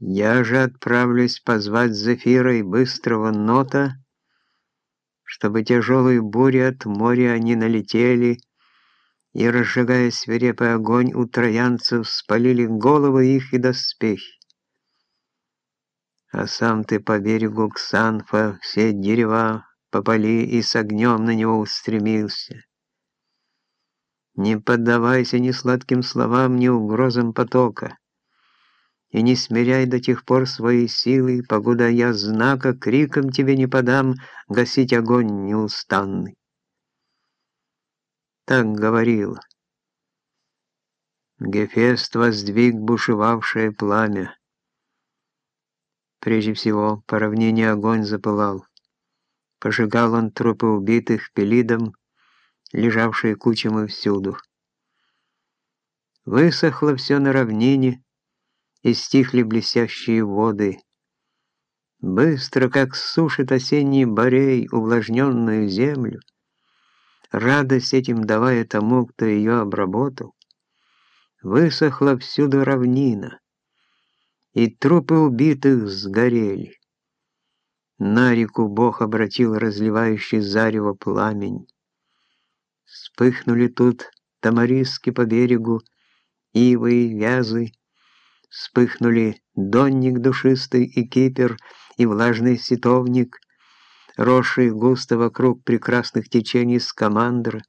Я же отправлюсь позвать Зефира и быстрого Нота, чтобы тяжелые бури от моря они налетели и, разжигая свирепый огонь у троянцев, спалили головы их и доспехи. А сам ты по берегу Ксанфа все дерева попали и с огнем на него устремился. Не поддавайся ни сладким словам, ни угрозам потока, и не смиряй до тех пор свои силы, погода я знака криком тебе не подам, гасить огонь неустанный. Так говорил. Гефест воздвиг бушевавшее пламя. Прежде всего, по равнине огонь запылал. Пожигал он трупы убитых пелидом, лежавшие кучами всюду. Высохло все на равнине, и стихли блестящие воды. Быстро, как сушит осенний борей увлажненную землю, радость этим давая тому, кто ее обработал, высохла всюду равнина, и трупы убитых сгорели. На реку Бог обратил разливающий зарево пламень. Вспыхнули тут тамариски по берегу, ивы и вязы, вспыхнули донник душистый и кипер, и влажный ситовник, росший густо вокруг прекрасных течений скамандра.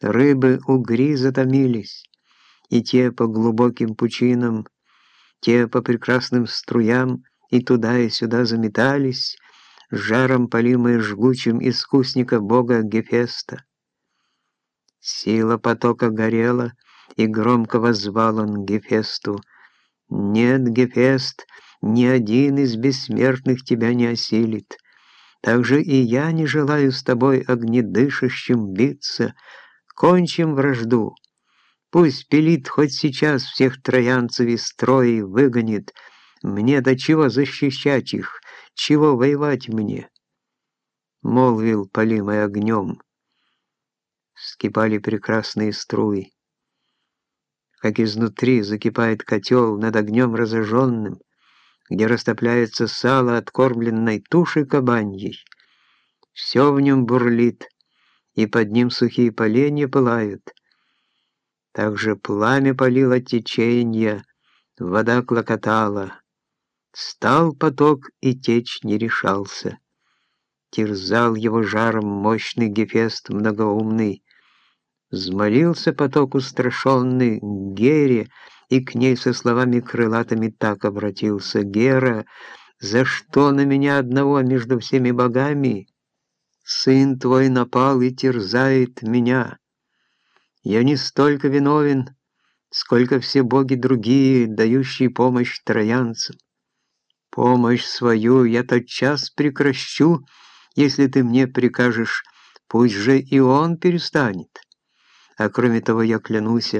Рыбы-угри затомились, и те по глубоким пучинам, те по прекрасным струям, и туда и сюда заметались, жаром полимые жгучим искусника бога Гефеста. Сила потока горела, и громко возвал он Гефесту — нет, Гефест, ни один из бессмертных тебя не осилит. Также и я не желаю с тобой огнедышащим биться. Кончим вражду. Пусть пилит хоть сейчас всех троянцев из строя и выгонит. Мне до чего защищать их, чего воевать мне?» Молвил, полимый огнем. Скипали прекрасные струи как изнутри закипает котел над огнем разожженным, где растопляется сало откормленной туши кабаньей. Все в нем бурлит, и под ним сухие поленья пылают. Также пламя палило теченье, вода клокотала. Стал поток, и течь не решался. Терзал его жаром мощный Гефест многоумный, Взмолился поток устрашенный Гере, и к ней со словами крылатыми так обратился. «Гера, за что на меня одного между всеми богами? Сын твой напал и терзает меня. Я не столько виновен, сколько все боги другие, дающие помощь троянцам. Помощь свою я тотчас прекращу, если ты мне прикажешь, пусть же и он перестанет». А кроме того, я клянусь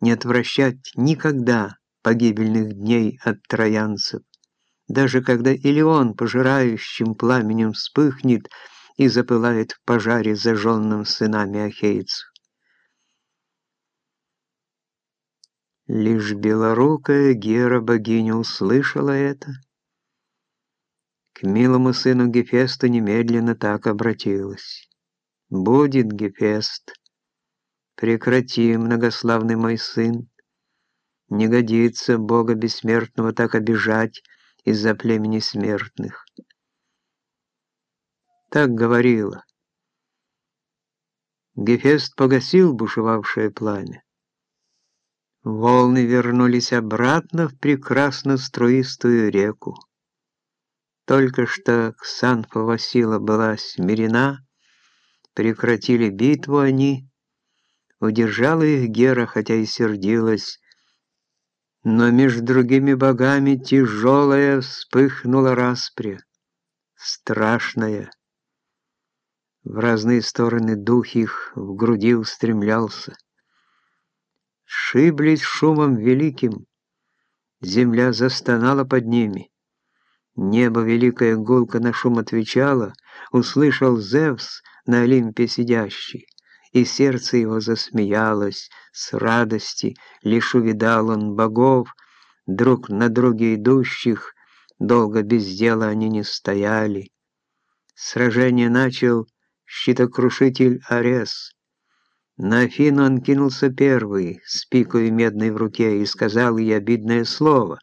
не отвращать никогда погибельных дней от троянцев, даже когда Илеон пожирающим пламенем вспыхнет и запылает в пожаре зажженным сынами ахейцев. Лишь белорукая Гера-богиня услышала это. К милому сыну Гефеста немедленно так обратилась. «Будет, Гефест, Прекрати, многославный мой сын. Не годится Бога бессмертного так обижать из-за племени смертных. Так говорила. Гефест погасил бушевавшее пламя. Волны вернулись обратно в прекрасно струистую реку. Только что Ксанфа Васила была смирена, прекратили битву они, Удержала их Гера, хотя и сердилась, но между другими богами тяжелая вспыхнула распря, страшная. В разные стороны дух их в груди устремлялся. Шиблись шумом великим, земля застонала под ними. Небо великая гулка на шум отвечало, услышал Зевс на Олимпе сидящий и сердце его засмеялось с радости, лишь увидал он богов, друг на друге идущих, долго без дела они не стояли. Сражение начал щитокрушитель Арес. На Афину он кинулся первый, с пикой медной в руке, и сказал ей обидное слово.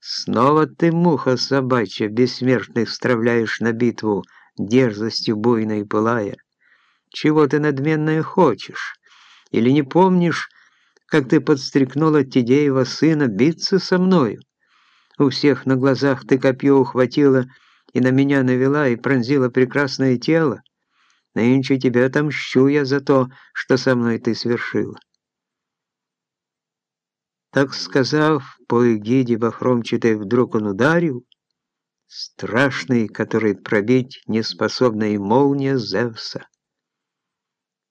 «Снова ты, муха собачья, бессмертных стравляешь на битву, дерзостью буйной пылая. Чего ты надменное хочешь? Или не помнишь, как ты подстрекнула Тидеева сына биться со мною? У всех на глазах ты копье ухватила и на меня навела и пронзила прекрасное тело. Нынче тебя отомщу я за то, что со мной ты свершила. Так сказав, по эгиде Бахромчатой вдруг он ударил, страшный, который пробить не способна и молния Зевса.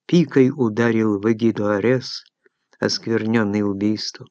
Пикой ударил в эгиду Арес, оскверненный убийством.